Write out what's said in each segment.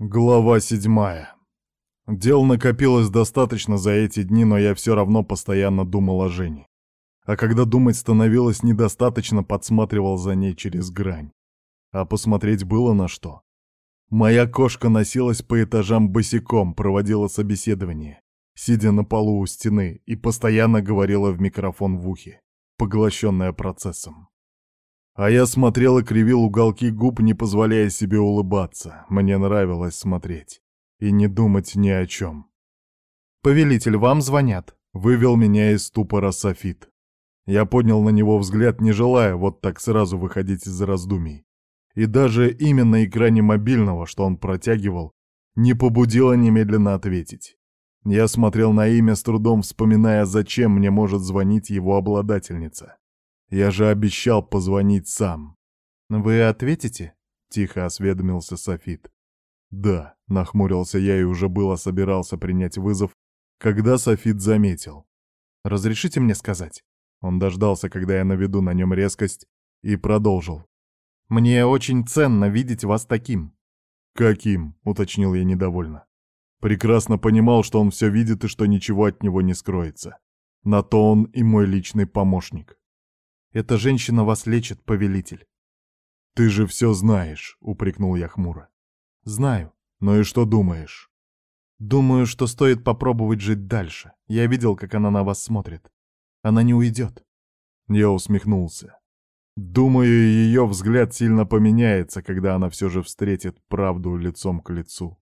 Глава седьмая. Дел накопилось достаточно за эти дни, но я все равно постоянно думал о Жене. А когда думать становилось недостаточно, подсматривал за ней через грань. А посмотреть было на что. Моя кошка носилась по этажам босиком, проводила собеседование, сидя на полу у стены, и постоянно говорила в микрофон в ухе, поглощенная процессом. А я смотрел и кривил уголки губ, не позволяя себе улыбаться. Мне нравилось смотреть. И не думать ни о чем. «Повелитель, вам звонят», — вывел меня из ступора Софит. Я поднял на него взгляд, не желая вот так сразу выходить из раздумий. И даже именно на экране мобильного, что он протягивал, не побудило немедленно ответить. Я смотрел на имя с трудом, вспоминая, зачем мне может звонить его обладательница. Я же обещал позвонить сам. «Вы ответите?» — тихо осведомился Софит. «Да», — нахмурился я и уже было собирался принять вызов, когда Софит заметил. «Разрешите мне сказать?» Он дождался, когда я наведу на нем резкость, и продолжил. «Мне очень ценно видеть вас таким». «Каким?» — уточнил я недовольно. Прекрасно понимал, что он все видит и что ничего от него не скроется. На то он и мой личный помощник. Эта женщина вас лечит, повелитель. Ты же все знаешь, упрекнул я хмуро. Знаю. Ну и что думаешь? Думаю, что стоит попробовать жить дальше. Я видел, как она на вас смотрит. Она не уйдет. Я усмехнулся. Думаю, ее взгляд сильно поменяется, когда она все же встретит правду лицом к лицу.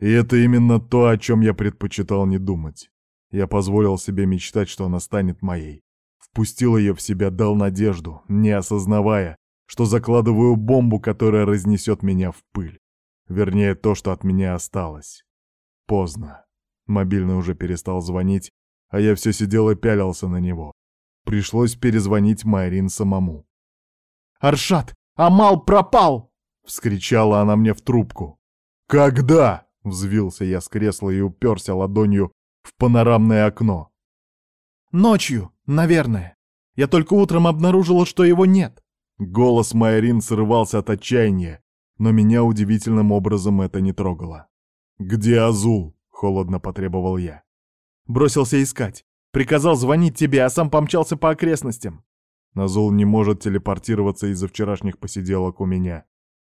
И это именно то, о чем я предпочитал не думать. Я позволил себе мечтать, что она станет моей. Впустил ее в себя, дал надежду, не осознавая, что закладываю бомбу, которая разнесет меня в пыль. Вернее, то, что от меня осталось. Поздно. Мобильный уже перестал звонить, а я все сидел и пялился на него. Пришлось перезвонить Майрин самому. «Аршат! Амал пропал!» — вскричала она мне в трубку. «Когда?» — взвился я с кресла и уперся ладонью в панорамное окно. «Ночью, наверное. Я только утром обнаружила, что его нет». Голос Майрин срывался от отчаяния, но меня удивительным образом это не трогало. «Где Азул?» — холодно потребовал я. Бросился искать. Приказал звонить тебе, а сам помчался по окрестностям. Азул не может телепортироваться из-за вчерашних посиделок у меня.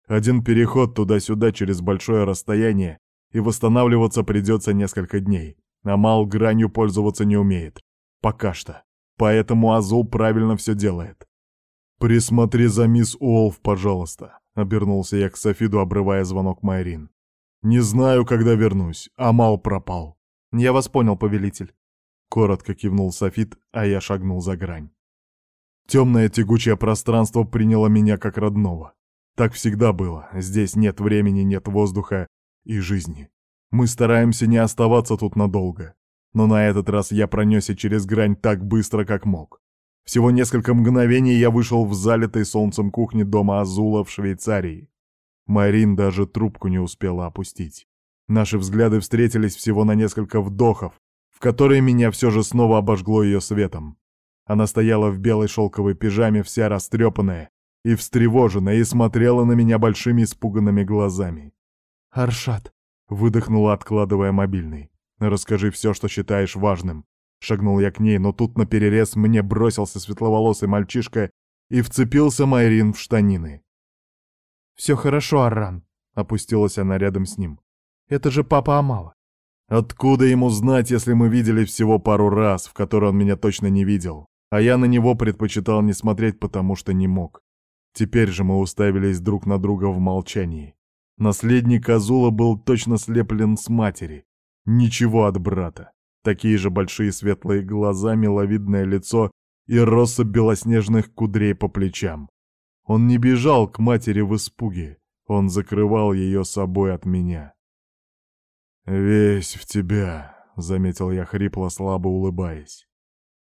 Один переход туда-сюда через большое расстояние, и восстанавливаться придется несколько дней. Амал гранью пользоваться не умеет. Пока что. Поэтому Азул правильно все делает. «Присмотри за мисс Уолф, пожалуйста», — обернулся я к Софиду, обрывая звонок Майрин. «Не знаю, когда вернусь. Амал пропал». «Я вас понял, повелитель». Коротко кивнул Софит, а я шагнул за грань. Темное тягучее пространство приняло меня как родного. Так всегда было. Здесь нет времени, нет воздуха и жизни. Мы стараемся не оставаться тут надолго. Но на этот раз я пронесся через грань так быстро, как мог. Всего несколько мгновений я вышел в залитой солнцем кухне дома Азула в Швейцарии. Марин даже трубку не успела опустить. Наши взгляды встретились всего на несколько вдохов, в которые меня все же снова обожгло ее светом. Она стояла в белой шелковой пижаме, вся растрепанная и встревоженная, и смотрела на меня большими испуганными глазами. «Аршат», — выдохнула, откладывая мобильный. «Расскажи все, что считаешь важным». Шагнул я к ней, но тут наперерез мне бросился светловолосый мальчишка и вцепился Майрин в штанины. «Все хорошо, Арран», — опустилась она рядом с ним. «Это же папа Амала». «Откуда ему знать, если мы видели всего пару раз, в которые он меня точно не видел? А я на него предпочитал не смотреть, потому что не мог. Теперь же мы уставились друг на друга в молчании. Наследник Азула был точно слеплен с матери, Ничего от брата. Такие же большие светлые глаза, миловидное лицо и россыпь белоснежных кудрей по плечам. Он не бежал к матери в испуге, он закрывал ее собой от меня. «Весь в тебя», — заметил я хрипло, слабо улыбаясь.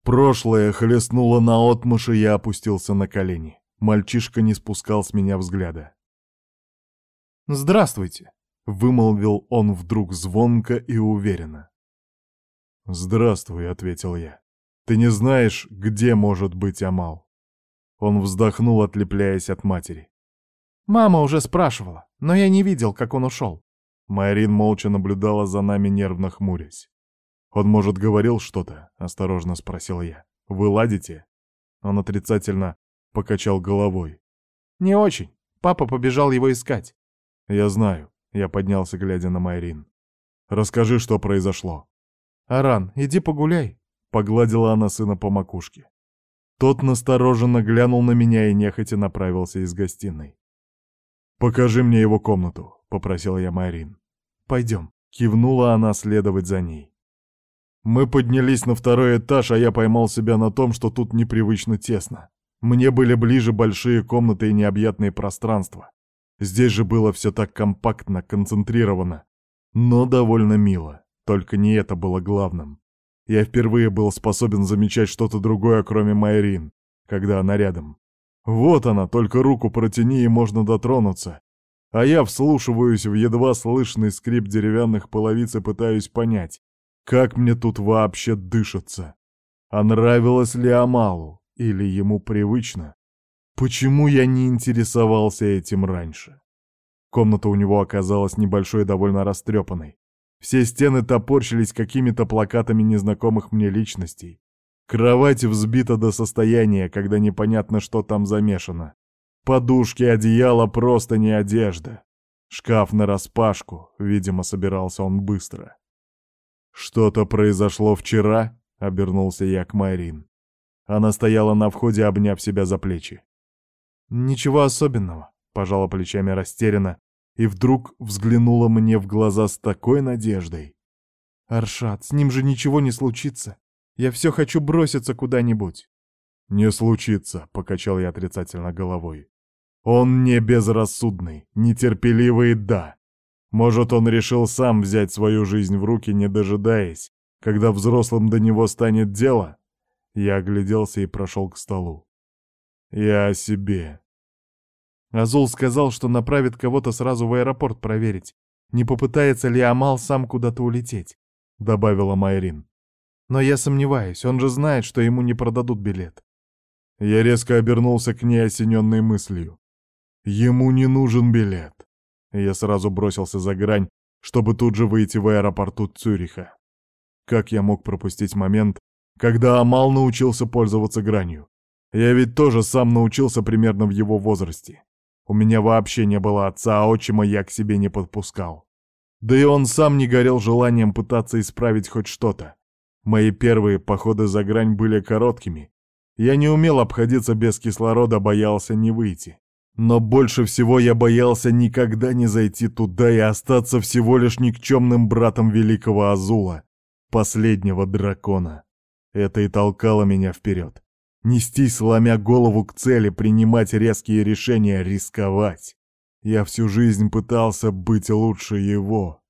Прошлое хлестнуло наотмашь, и я опустился на колени. Мальчишка не спускал с меня взгляда. «Здравствуйте», — вымолвил он вдруг звонко и уверенно. «Здравствуй», — ответил я. «Ты не знаешь, где может быть Амал?» Он вздохнул, отлепляясь от матери. «Мама уже спрашивала, но я не видел, как он ушел. Майрин молча наблюдала за нами, нервно хмурясь. «Он, может, говорил что-то?» — осторожно спросил я. «Вы ладите?» Он отрицательно покачал головой. «Не очень. Папа побежал его искать». «Я знаю». Я поднялся, глядя на Майрин. «Расскажи, что произошло». «Аран, иди погуляй», — погладила она сына по макушке. Тот настороженно глянул на меня и нехотя направился из гостиной. «Покажи мне его комнату», — попросил я Майрин. «Пойдем», — кивнула она следовать за ней. Мы поднялись на второй этаж, а я поймал себя на том, что тут непривычно тесно. Мне были ближе большие комнаты и необъятные пространства. Здесь же было все так компактно, концентрировано, но довольно мило. Только не это было главным. Я впервые был способен замечать что-то другое, кроме Майрин, когда она рядом. Вот она, только руку протяни и можно дотронуться. А я вслушиваюсь в едва слышный скрип деревянных половиц и пытаюсь понять, как мне тут вообще дышится. А нравилось ли Амалу? Или ему привычно? Почему я не интересовался этим раньше? Комната у него оказалась небольшой и довольно растрепанной. Все стены топорщились какими-то плакатами незнакомых мне личностей. Кровать взбита до состояния, когда непонятно, что там замешано. Подушки, одеяло, просто не одежда. Шкаф нараспашку, видимо, собирался он быстро. «Что-то произошло вчера?» — обернулся я к Майрин. Она стояла на входе, обняв себя за плечи. «Ничего особенного», — пожала плечами растерянно, и вдруг взглянула мне в глаза с такой надеждой. «Аршат, с ним же ничего не случится. Я все хочу броситься куда-нибудь». «Не случится», — покачал я отрицательно головой. «Он не безрассудный, нетерпеливый, да. Может, он решил сам взять свою жизнь в руки, не дожидаясь, когда взрослым до него станет дело?» Я огляделся и прошел к столу. «Я о себе». Азул сказал, что направит кого-то сразу в аэропорт проверить, не попытается ли Амал сам куда-то улететь, — добавила Майрин. Но я сомневаюсь, он же знает, что ему не продадут билет. Я резко обернулся к ней, осененной мыслью. Ему не нужен билет. Я сразу бросился за грань, чтобы тут же выйти в аэропорту Цюриха. Как я мог пропустить момент, когда Амал научился пользоваться гранью? Я ведь тоже сам научился примерно в его возрасте. У меня вообще не было отца, а отчима я к себе не подпускал. Да и он сам не горел желанием пытаться исправить хоть что-то. Мои первые походы за грань были короткими. Я не умел обходиться без кислорода, боялся не выйти. Но больше всего я боялся никогда не зайти туда и остаться всего лишь никчемным братом великого Азула, последнего дракона. Это и толкало меня вперед. Нестись, сломя голову к цели, принимать резкие решения, рисковать. Я всю жизнь пытался быть лучше его.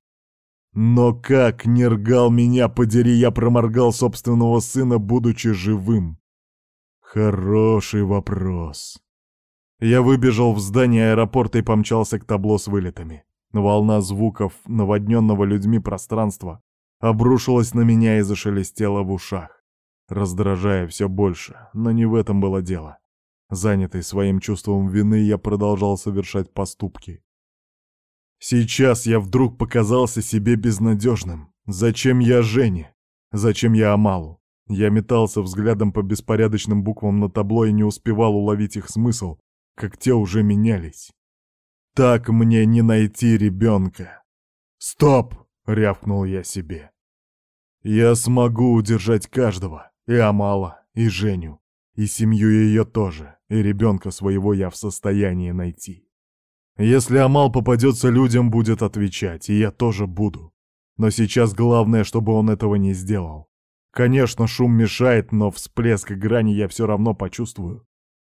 Но как нергал меня, подери, я проморгал собственного сына, будучи живым? Хороший вопрос. Я выбежал в здание аэропорта и помчался к табло с вылетами. Волна звуков, наводненного людьми пространства, обрушилась на меня и зашелестела в ушах раздражая все больше, но не в этом было дело. Занятый своим чувством вины, я продолжал совершать поступки. Сейчас я вдруг показался себе безнадежным. Зачем я Жене? Зачем я Амалу? Я метался взглядом по беспорядочным буквам на табло и не успевал уловить их смысл, как те уже менялись. Так мне не найти ребенка. «Стоп!» — рявкнул я себе. «Я смогу удержать каждого, и Амала, и Женю, и семью ее тоже, и ребенка своего я в состоянии найти. Если Амал попадется людям, будет отвечать, и я тоже буду. Но сейчас главное, чтобы он этого не сделал. Конечно, шум мешает, но всплеск грани я все равно почувствую.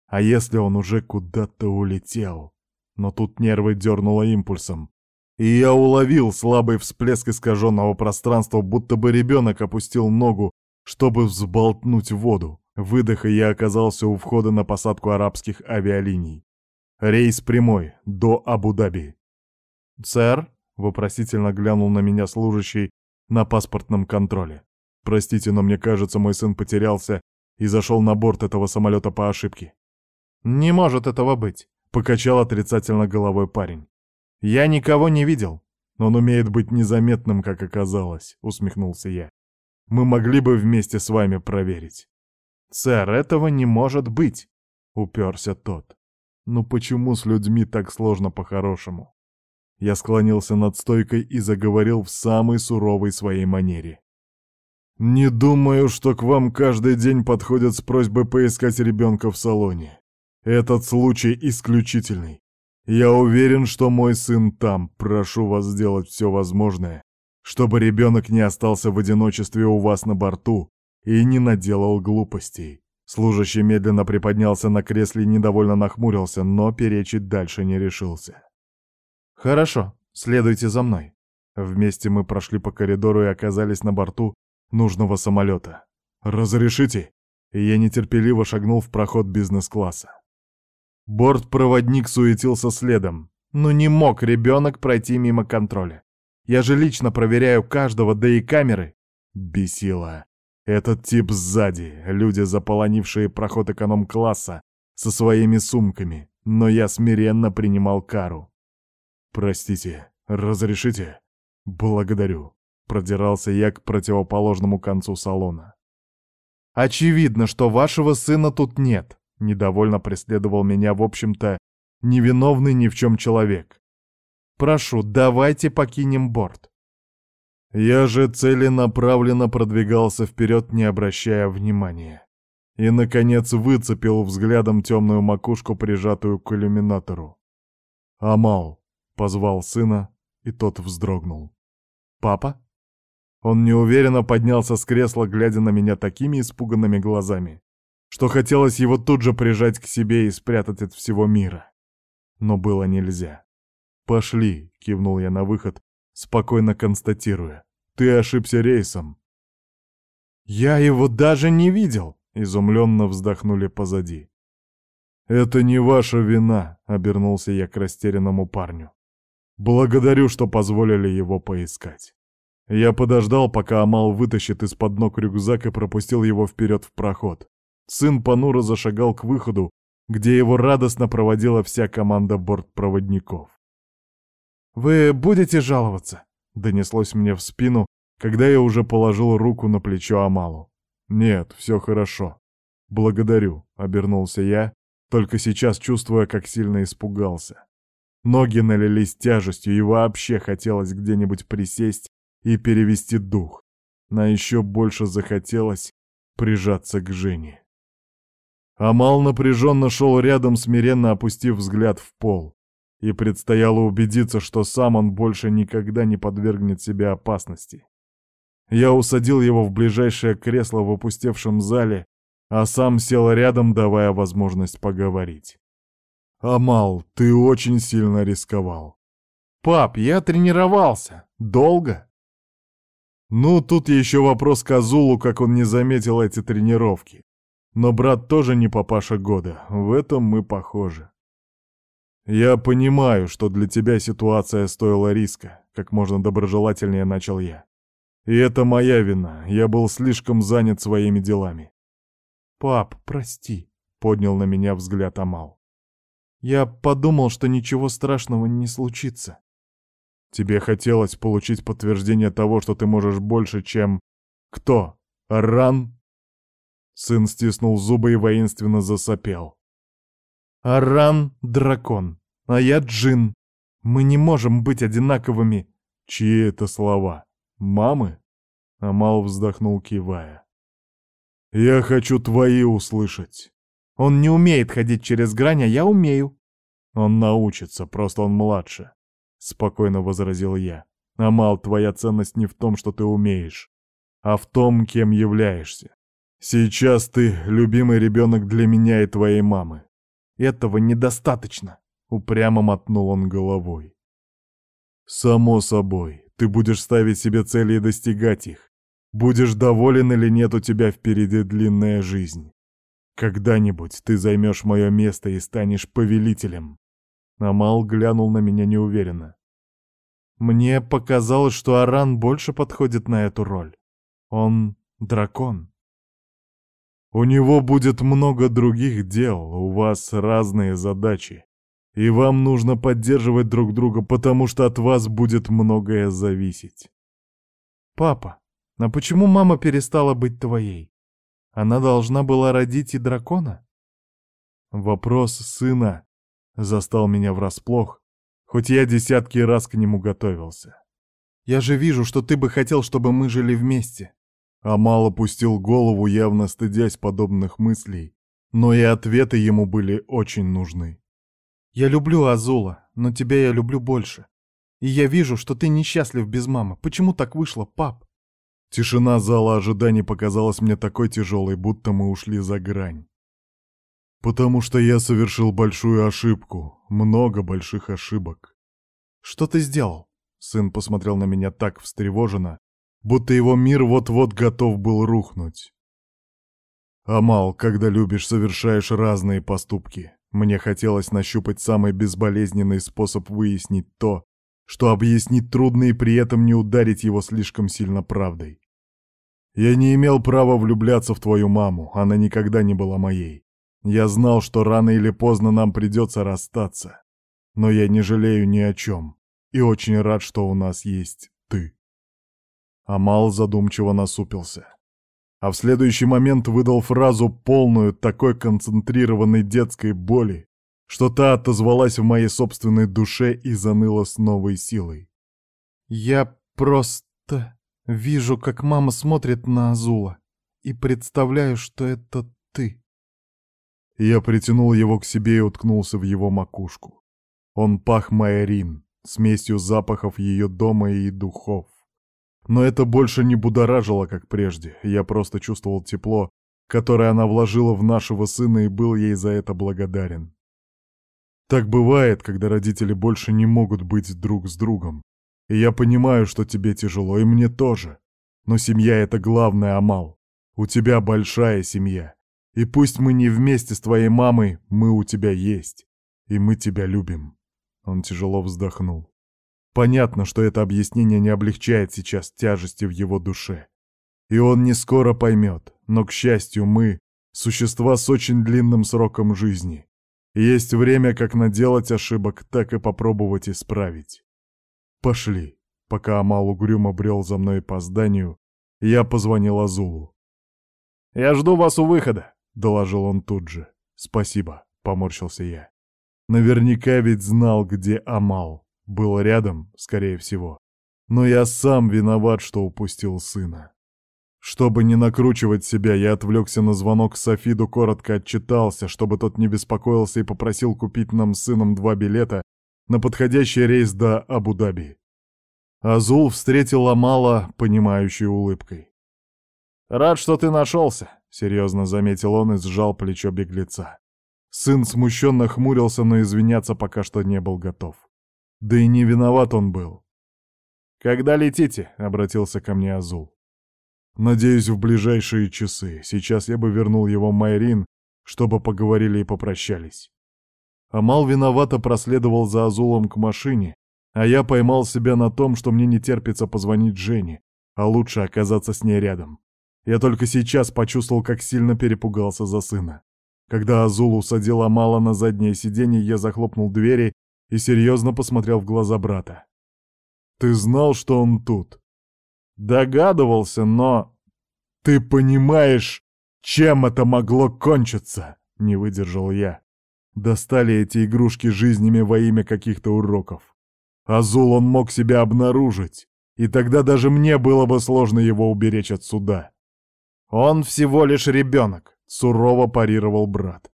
А если он уже куда-то улетел? Но тут нервы дернуло импульсом. И я уловил слабый всплеск искаженного пространства, будто бы ребенок опустил ногу чтобы взболтнуть воду. Выдох, и я оказался у входа на посадку арабских авиалиний. Рейс прямой, до Абу-Даби. «Сэр?» — вопросительно глянул на меня служащий на паспортном контроле. «Простите, но мне кажется, мой сын потерялся и зашел на борт этого самолета по ошибке». «Не может этого быть», — покачал отрицательно головой парень. «Я никого не видел». Он умеет быть незаметным, как оказалось, усмехнулся я. Мы могли бы вместе с вами проверить. Сэр, этого не может быть, уперся тот. Ну почему с людьми так сложно по-хорошему? Я склонился над стойкой и заговорил в самой суровой своей манере. «Не думаю, что к вам каждый день подходят с просьбой поискать ребенка в салоне. Этот случай исключительный. Я уверен, что мой сын там. Прошу вас сделать все возможное, чтобы ребенок не остался в одиночестве у вас на борту и не наделал глупостей». Служащий медленно приподнялся на кресле и недовольно нахмурился, но перечить дальше не решился. «Хорошо, следуйте за мной». Вместе мы прошли по коридору и оказались на борту нужного самолета. «Разрешите?» Я нетерпеливо шагнул в проход бизнес-класса. Бортпроводник суетился следом. Но не мог ребенок пройти мимо контроля. Я же лично проверяю каждого, да и камеры. Бесило. Этот тип сзади, люди, заполонившие проход эконом-класса, со своими сумками, но я смиренно принимал кару. «Простите, разрешите?» «Благодарю», — продирался я к противоположному концу салона. «Очевидно, что вашего сына тут нет», — недовольно преследовал меня, в общем-то, невиновный ни в чем человек. «Прошу, давайте покинем борт». Я же целенаправленно продвигался вперед, не обращая внимания. И, наконец, выцепил взглядом темную макушку, прижатую к иллюминатору. «Амал», — позвал сына, и тот вздрогнул. «Папа?» Он неуверенно поднялся с кресла, глядя на меня такими испуганными глазами, что хотелось его тут же прижать к себе и спрятать от всего мира. Но было нельзя. «Пошли», — кивнул я на выход, спокойно констатируя. «Ты ошибся рейсом». «Я его даже не видел», — изумленно вздохнули позади. «Это не ваша вина», — обернулся я к растерянному парню. Благодарю, что позволили его поискать. Я подождал, пока Амал вытащит из-под ног рюкзак и пропустил его вперед в проход. Сын понуро зашагал к выходу, где его радостно проводила вся команда бортпроводников. «Вы будете жаловаться?» — донеслось мне в спину, когда я уже положил руку на плечо Амалу. «Нет, все хорошо. Благодарю», — обернулся я, только сейчас чувствуя, как сильно испугался. Ноги налились тяжестью, и вообще хотелось где-нибудь присесть и перевести дух. Но еще больше захотелось прижаться к Жене. Амал напряженно шел рядом, смиренно опустив взгляд в пол. И предстояло убедиться, что сам он больше никогда не подвергнет себя опасности. Я усадил его в ближайшее кресло в опустевшем зале, а сам сел рядом, давая возможность поговорить. «Амал, ты очень сильно рисковал». «Пап, я тренировался. Долго?» Ну, тут еще вопрос к Азулу, как он не заметил эти тренировки. Но брат тоже не папаша года, в этом мы похожи. «Я понимаю, что для тебя ситуация стоила риска», — как можно доброжелательнее начал я. «И это моя вина, я был слишком занят своими делами». «Пап, прости», — поднял на меня взгляд Амал. Я подумал, что ничего страшного не случится. Тебе хотелось получить подтверждение того, что ты можешь больше, чем... Кто? Арран? Сын стиснул зубы и воинственно засопел. Арран — дракон, а я джин. Мы не можем быть одинаковыми. Чьи это слова? Мамы? Амал вздохнул, кивая. Я хочу твои услышать. Он не умеет ходить через грань, а я умею. Он научится, просто он младше. Спокойно возразил я. Амал, твоя ценность не в том, что ты умеешь, а в том, кем являешься. Сейчас ты любимый ребенок для меня и твоей мамы. Этого недостаточно, упрямо мотнул он головой. Само собой, ты будешь ставить себе цели и достигать их. Будешь доволен или нет, у тебя впереди длинная жизнь. Когда-нибудь ты займешь мое место и станешь повелителем. Амал глянул на меня неуверенно. Мне показалось, что Аран больше подходит на эту роль. Он дракон. У него будет много других дел, у вас разные задачи. И вам нужно поддерживать друг друга, потому что от вас будет многое зависеть. Папа, а почему мама перестала быть твоей? Она должна была родить и дракона? Вопрос сына застал меня врасплох, хоть я десятки раз к нему готовился. Я же вижу, что ты бы хотел, чтобы мы жили вместе. Амал опустил голову, явно стыдясь подобных мыслей, но и ответы ему были очень нужны. Я люблю Азула, но тебя я люблю больше. И я вижу, что ты несчастлив без мамы. Почему так вышло, пап? Тишина зала ожиданий показалась мне такой тяжелой, будто мы ушли за грань. Потому что я совершил большую ошибку, много больших ошибок. Что ты сделал? Сын посмотрел на меня так встревоженно, будто его мир вот-вот готов был рухнуть. Амал, когда любишь, совершаешь разные поступки. Мне хотелось нащупать самый безболезненный способ выяснить то, что объяснить трудно и при этом не ударить его слишком сильно правдой. Я не имел права влюбляться в твою маму, она никогда не была моей. Я знал, что рано или поздно нам придется расстаться. Но я не жалею ни о чем. И очень рад, что у нас есть ты. Амал задумчиво насупился. А в следующий момент выдал фразу, полную такой концентрированной детской боли, что та отозвалась в моей собственной душе и заныла с новой силой. «Я просто вижу, как мама смотрит на Азула, и представляю, что это ты». Я притянул его к себе и уткнулся в его макушку. Он пах Майрин, смесью запахов ее дома и духов. Но это больше не будоражило, как прежде. Я просто чувствовал тепло, которое она вложила в нашего сына и был ей за это благодарен. Так бывает, когда родители больше не могут быть друг с другом. И я понимаю, что тебе тяжело, и мне тоже. Но семья — это главный Амал. У тебя большая семья. И пусть мы не вместе с твоей мамой, мы у тебя есть. И мы тебя любим. Он тяжело вздохнул. Понятно, что это объяснение не облегчает сейчас тяжести в его душе. И он не скоро поймет, но, к счастью, мы — существа с очень длинным сроком жизни. Есть время как наделать ошибок, так и попробовать исправить. Пошли. Пока Амал угрюмо брел за мной по зданию, я позвонил Азулу. «Я жду вас у выхода», — доложил он тут же. «Спасибо», — поморщился я. Наверняка ведь знал, где Амал. Был рядом, скорее всего. Но я сам виноват, что упустил сына. Чтобы не накручивать себя, я отвлекся на звонок Софиду, коротко отчитался, чтобы тот не беспокоился и попросил купить нам с сыном два билета на подходящий рейс до Абу-Даби. Азул встретил Амала, понимающей улыбкой. «Рад, что ты нашелся», серьезно заметил он и сжал плечо беглеца. Сын смущенно хмурился, но извиняться пока что не был готов. Да и не виноват он был. «Когда летите?» — обратился ко мне Азул. «Надеюсь, в ближайшие часы. Сейчас я бы вернул его Майрин, чтобы поговорили и попрощались». Амал виновато проследовал за Азулом к машине, а я поймал себя на том, что мне не терпится позвонить Жене, а лучше оказаться с ней рядом. Я только сейчас почувствовал, как сильно перепугался за сына. Когда Азул усадил Амала на заднее сиденье, я захлопнул двери и серьезно посмотрел в глаза брата. «Ты знал, что он тут?» «Догадывался, но...» «Ты понимаешь, чем это могло кончиться?» — не выдержал я. Достали эти игрушки жизнями во имя каких-то уроков. Азул он мог себя обнаружить, и тогда даже мне было бы сложно его уберечь от суда. «Он всего лишь ребенок», — сурово парировал брат.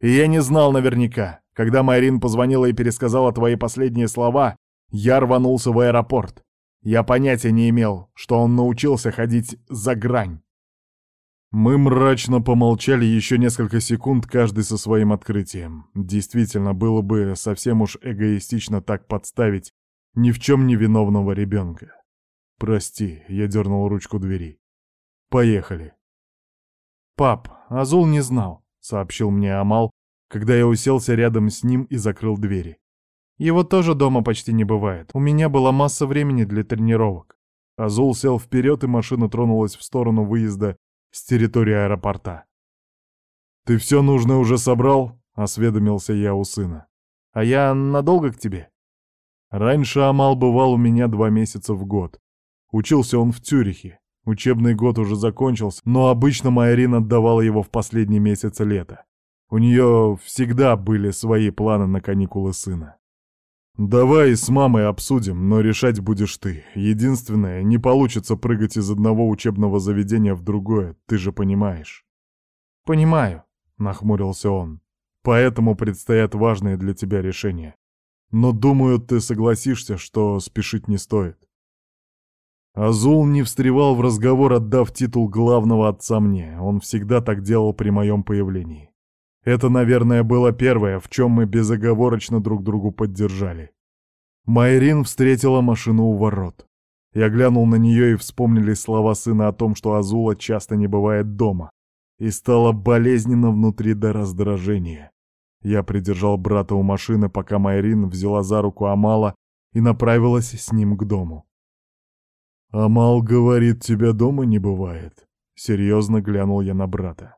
«И я не знал наверняка. Когда Майрин позвонила и пересказала твои последние слова, я рванулся в аэропорт. Я понятия не имел, что он научился ходить за грань». Мы мрачно помолчали еще несколько секунд, каждый со своим открытием. Действительно, было бы совсем уж эгоистично так подставить ни в чем не виновного ребенка. «Прости», — я дернул ручку двери. Поехали. Пап, Азул не знал, сообщил мне Амал, когда я уселся рядом с ним и закрыл двери. Его тоже дома почти не бывает. У меня была масса времени для тренировок. Азул сел вперед, и машина тронулась в сторону выезда с территории аэропорта. «Ты все нужное уже собрал?» — осведомился я у сына. А я надолго к тебе?» Раньше Амал бывал у меня два месяца в год. Учился он в Цюрихе. Учебный год уже закончился, но обычно Майрин отдавала его в последний месяц лета. У нее всегда были свои планы на каникулы сына. «Давай с мамой обсудим, но решать будешь ты. Единственное, не получится прыгать из одного учебного заведения в другое, ты же понимаешь». «Понимаю», — нахмурился он. «Поэтому предстоят важные для тебя решения. Но думаю, ты согласишься, что спешить не стоит». Азул не встревал в разговор, отдав титул главного отца мне. Он всегда так делал при моем появлении. Это, наверное, было первое, в чем мы безоговорочно друг другу поддержали. Майрин встретила машину у ворот. Я глянул на нее и вспомнили слова сына о том, что Азула часто не бывает дома. И стало болезненно внутри до раздражения. Я придержал брата у машины, пока Майрин взяла за руку Амала и направилась с ним к дому. «Амал говорит, тебя дома не бывает», — серьезно глянул я на брата.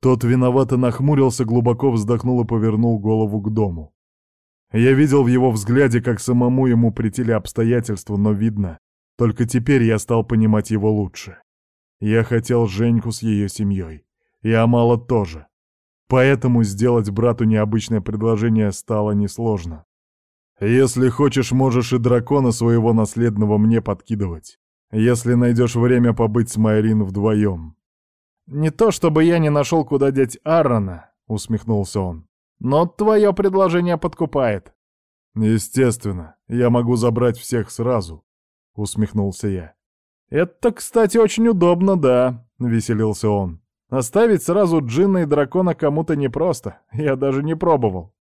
Тот виновато нахмурился, глубоко вздохнул и повернул голову к дому. Я видел в его взгляде, как самому ему притили обстоятельства, но видно, только теперь я стал понимать его лучше. Я хотел Женьку с ее семьей. И Амала тоже. Поэтому сделать брату необычное предложение стало несложно. Если хочешь, можешь и дракона своего наследного мне подкидывать. Если найдешь время побыть с Майрин вдвоем. «Не то чтобы я не нашел, куда деть Аарона», — усмехнулся он. «Но твое предложение подкупает». «Естественно, я могу забрать всех сразу», — усмехнулся я. «Это, кстати, очень удобно, да», — веселился он. «Оставить сразу джинна и дракона кому-то непросто, я даже не пробовал».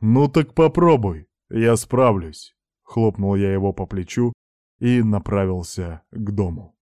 «Ну так попробуй», «Я справлюсь», — хлопнул я его по плечу и направился к дому.